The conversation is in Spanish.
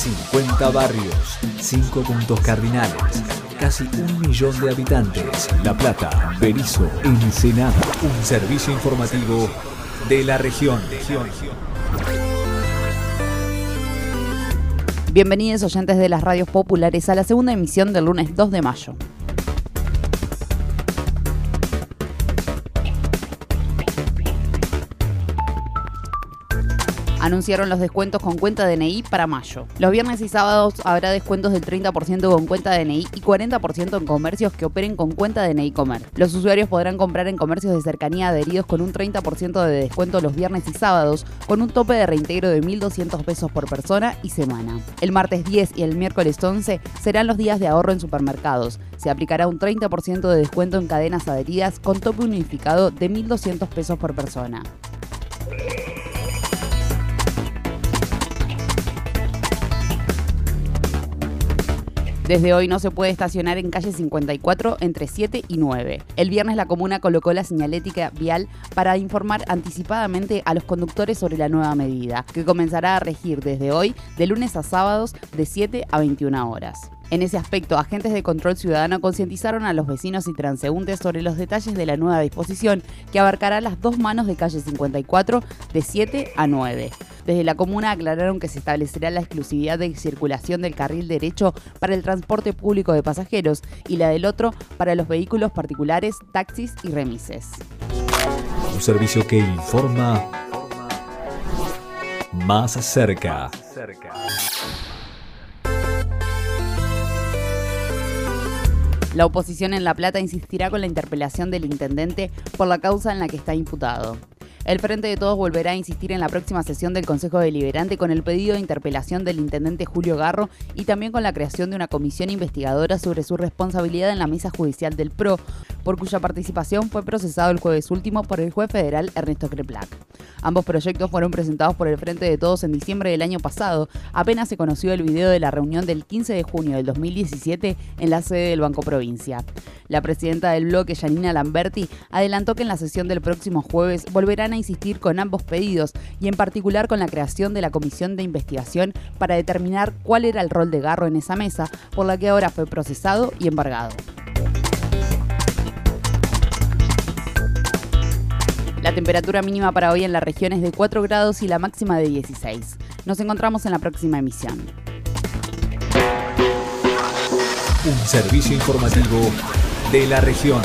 50 barrios, 5 puntos cardinales, casi un millón de habitantes. La Plata, Berizo, Ensenada. Un servicio informativo de la región. Bienvenidos oyentes de las radios populares a la segunda emisión del lunes 2 de mayo. Anunciaron los descuentos con cuenta DNI para mayo. Los viernes y sábados habrá descuentos del 30% con cuenta DNI y 40% en comercios que operen con cuenta DNI Comer. Los usuarios podrán comprar en comercios de cercanía adheridos con un 30% de descuento los viernes y sábados, con un tope de reintegro de 1.200 pesos por persona y semana. El martes 10 y el miércoles 11 serán los días de ahorro en supermercados. Se aplicará un 30% de descuento en cadenas adheridas con tope unificado de 1.200 pesos por persona. Desde hoy no se puede estacionar en calle 54 entre 7 y 9. El viernes la comuna colocó la señalética vial para informar anticipadamente a los conductores sobre la nueva medida, que comenzará a regir desde hoy de lunes a sábados de 7 a 21 horas. En ese aspecto, agentes de control ciudadano concientizaron a los vecinos y transeúntes sobre los detalles de la nueva disposición que abarcará las dos manos de calle 54 de 7 a 9. Desde la comuna aclararon que se establecerá la exclusividad de circulación del carril derecho para el transporte público de pasajeros y la del otro para los vehículos particulares, taxis y remises. Un servicio que informa más cerca. La oposición en La Plata insistirá con la interpelación del intendente por la causa en la que está imputado. El Frente de Todos volverá a insistir en la próxima sesión del Consejo Deliberante con el pedido de interpelación del intendente Julio Garro y también con la creación de una comisión investigadora sobre su responsabilidad en la mesa judicial del PRO, por cuya participación fue procesado el jueves último por el juez federal Ernesto Creplac. Ambos proyectos fueron presentados por el Frente de Todos en diciembre del año pasado. Apenas se conoció el video de la reunión del 15 de junio del 2017 en la sede del Banco Provincia. La presidenta del bloque, Janina Lamberti, adelantó que en la sesión del próximo jueves a insistir con ambos pedidos y en particular con la creación de la comisión de investigación para determinar cuál era el rol de Garro en esa mesa, por la que ahora fue procesado y embargado. La temperatura mínima para hoy en la región es de 4 grados y la máxima de 16. Nos encontramos en la próxima emisión. Un servicio informativo de la región.